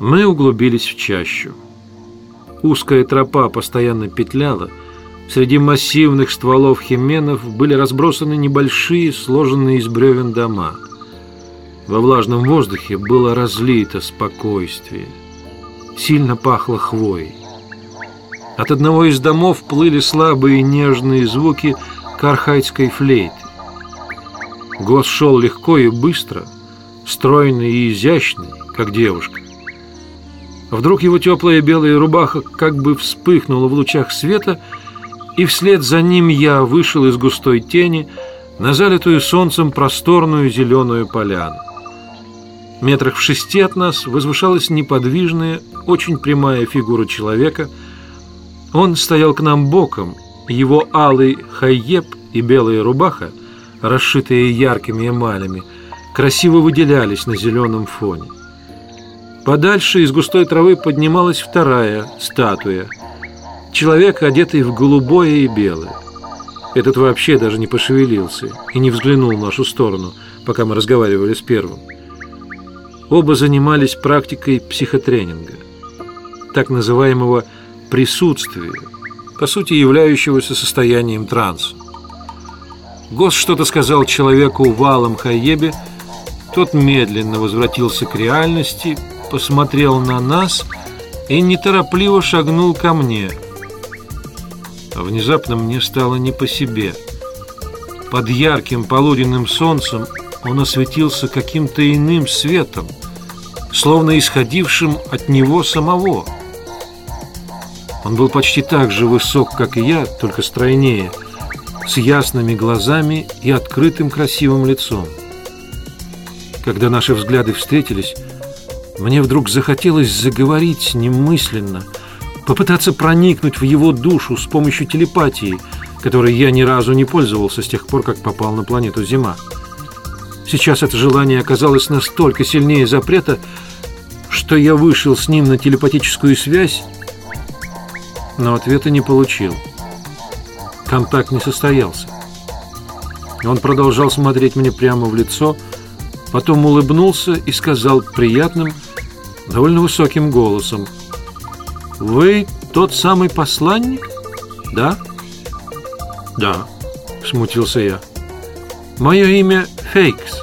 Мы углубились в чащу. Узкая тропа постоянно петляла. Среди массивных стволов хименов были разбросаны небольшие, сложенные из бревен дома. Во влажном воздухе было разлито спокойствие. Сильно пахло хвоей. От одного из домов плыли слабые нежные звуки кархайской флейты. Гос шел легко и быстро, стройный и изящный, как девушка. Вдруг его теплая белая рубаха как бы вспыхнула в лучах света, и вслед за ним я вышел из густой тени на залитую солнцем просторную зеленую поляну. Метрах в шести от нас возвышалась неподвижная, очень прямая фигура человека. Он стоял к нам боком, его алый хайеп и белая рубаха, расшитые яркими эмалями, красиво выделялись на зеленом фоне. Подальше из густой травы поднималась вторая статуя. Человек, одетый в голубое и белое. Этот вообще даже не пошевелился и не взглянул в нашу сторону, пока мы разговаривали с первым. Оба занимались практикой психотренинга, так называемого присутствия, по сути являющегося состоянием транса. Гос что-то сказал человеку в алом хайебе, тот медленно возвратился к реальности, посмотрел на нас и неторопливо шагнул ко мне. Внезапно мне стало не по себе. Под ярким полуденным солнцем он осветился каким-то иным светом, словно исходившим от него самого. Он был почти так же высок, как и я, только стройнее, с ясными глазами и открытым красивым лицом. Когда наши взгляды встретились, мне вдруг захотелось заговорить с ним мысленно, попытаться проникнуть в его душу с помощью телепатии, которой я ни разу не пользовался с тех пор, как попал на планету Зима. Сейчас это желание оказалось настолько сильнее запрета, что я вышел с ним на телепатическую связь, но ответа не получил. Контакт не состоялся. Он продолжал смотреть мне прямо в лицо, потом улыбнулся и сказал приятным, довольно высоким голосом. «Вы тот самый посланник? Да?» «Да», — смутился я. «Мое имя Фейкс.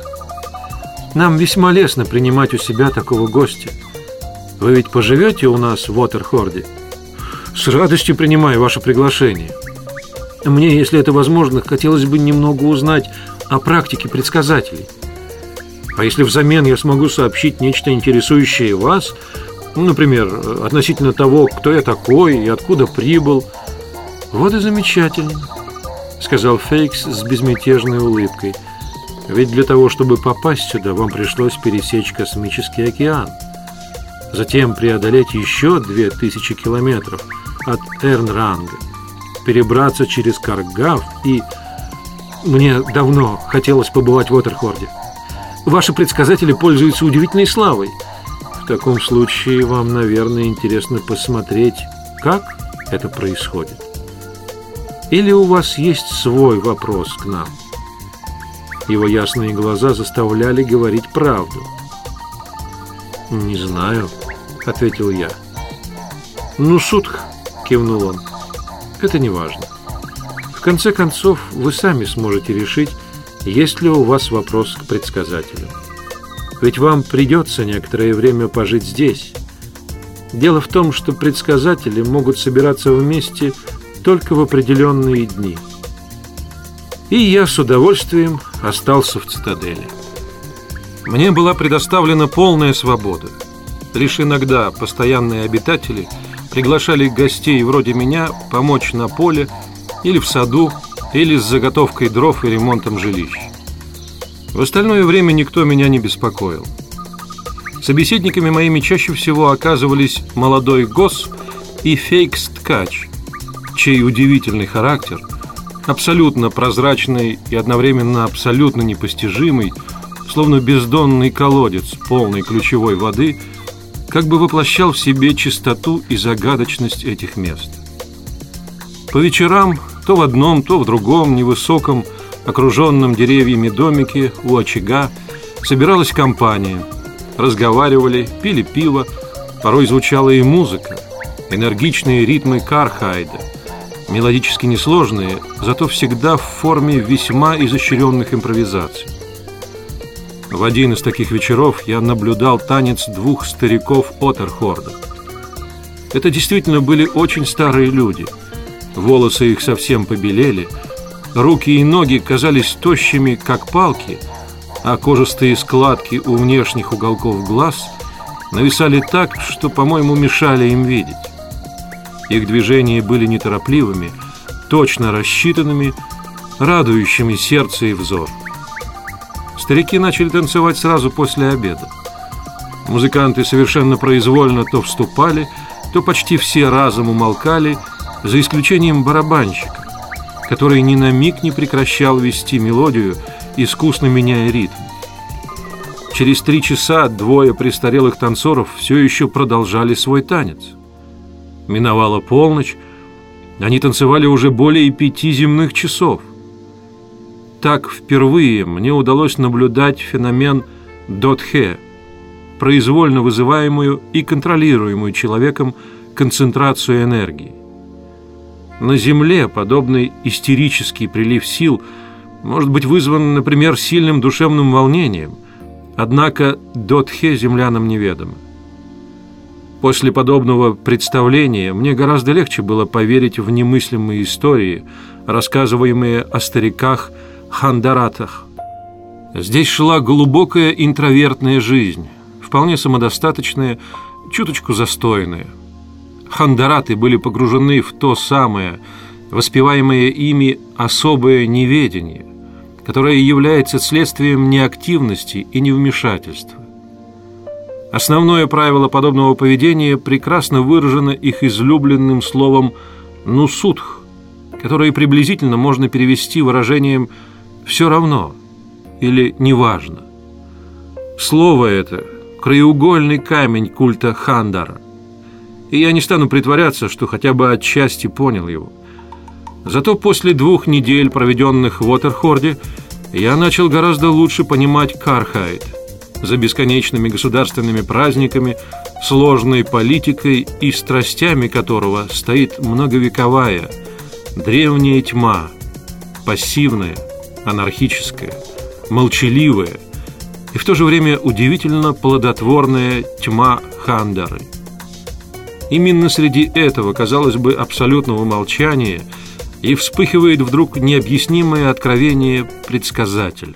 Нам весьма лестно принимать у себя такого гостя. Вы ведь поживете у нас в Уотерхорде?» «С радостью принимаю ваше приглашение. Мне, если это возможно, хотелось бы немного узнать о практике предсказателей». А если взамен я смогу сообщить нечто интересующее вас, ну, например, относительно того, кто я такой и откуда прибыл, вот и замечательно, сказал Фейкс с безмятежной улыбкой. Ведь для того, чтобы попасть сюда, вам пришлось пересечь космический океан. Затем преодолеть еще две тысячи километров от Эрнранга, перебраться через Каргав и... Мне давно хотелось побывать в Отерхорде. Ваши предсказатели пользуются удивительной славой. В таком случае вам, наверное, интересно посмотреть, как это происходит. Или у вас есть свой вопрос к нам? Его ясные глаза заставляли говорить правду. «Не знаю», — ответил я. «Ну, сутх», — кивнул он. «Это не важно. В конце концов, вы сами сможете решить, есть ли у вас вопрос к предсказателю? Ведь вам придется некоторое время пожить здесь. Дело в том, что предсказатели могут собираться вместе только в определенные дни. И я с удовольствием остался в цитадели. Мне была предоставлена полная свобода. Лишь иногда постоянные обитатели приглашали гостей вроде меня помочь на поле или в саду или с заготовкой дров и ремонтом жилищ. В остальное время никто меня не беспокоил. Собеседниками моими чаще всего оказывались молодой Гос и Фейкс-ткач, чей удивительный характер, абсолютно прозрачный и одновременно абсолютно непостижимый, словно бездонный колодец полной ключевой воды, как бы воплощал в себе чистоту и загадочность этих мест. По вечерам то в одном, то в другом невысоком, окруженном деревьями домике у очага собиралась компания. Разговаривали, пили пиво, Порой звучала и музыка, энергичные ритмы Кархайда, мелодически несложные, зато всегда в форме весьма изощренных импровизаций. В один из таких вечеров я наблюдал танец двух стариков Отерхорда. Это действительно были очень старые люди. Волосы их совсем побелели, руки и ноги казались тощими, как палки, а кожистые складки у внешних уголков глаз нависали так, что, по-моему, мешали им видеть. Их движения были неторопливыми, точно рассчитанными, радующими сердце и взор. Старики начали танцевать сразу после обеда. Музыканты совершенно произвольно то вступали, то почти все разом умолкали, за исключением барабанщика, который ни на миг не прекращал вести мелодию, искусно меняя ритм. Через три часа двое престарелых танцоров все еще продолжали свой танец. Миновала полночь, они танцевали уже более пяти земных часов. Так впервые мне удалось наблюдать феномен дотхе, произвольно вызываемую и контролируемую человеком концентрацию энергии. На Земле подобный истерический прилив сил может быть вызван, например, сильным душевным волнением, однако дотхе землянам неведомо. После подобного представления мне гораздо легче было поверить в немыслимые истории, рассказываемые о стариках Хандаратах. Здесь шла глубокая интровертная жизнь, вполне самодостаточная, чуточку застойная. Хандараты были погружены в то самое, воспеваемое ими особое неведение, которое является следствием неактивности и невмешательства. Основное правило подобного поведения прекрасно выражено их излюбленным словом «нусутх», которое приблизительно можно перевести выражением «все равно» или «неважно». Слово это – краеугольный камень культа Хандара. И я не стану притворяться, что хотя бы отчасти понял его. Зато после двух недель, проведенных в Уотерхорде, я начал гораздо лучше понимать Кархайт – за бесконечными государственными праздниками, сложной политикой и страстями которого стоит многовековая, древняя тьма, пассивная, анархическая, молчаливая и в то же время удивительно плодотворная тьма Хандары. Именно среди этого, казалось бы, абсолютного молчания и вспыхивает вдруг необъяснимое откровение предсказателя.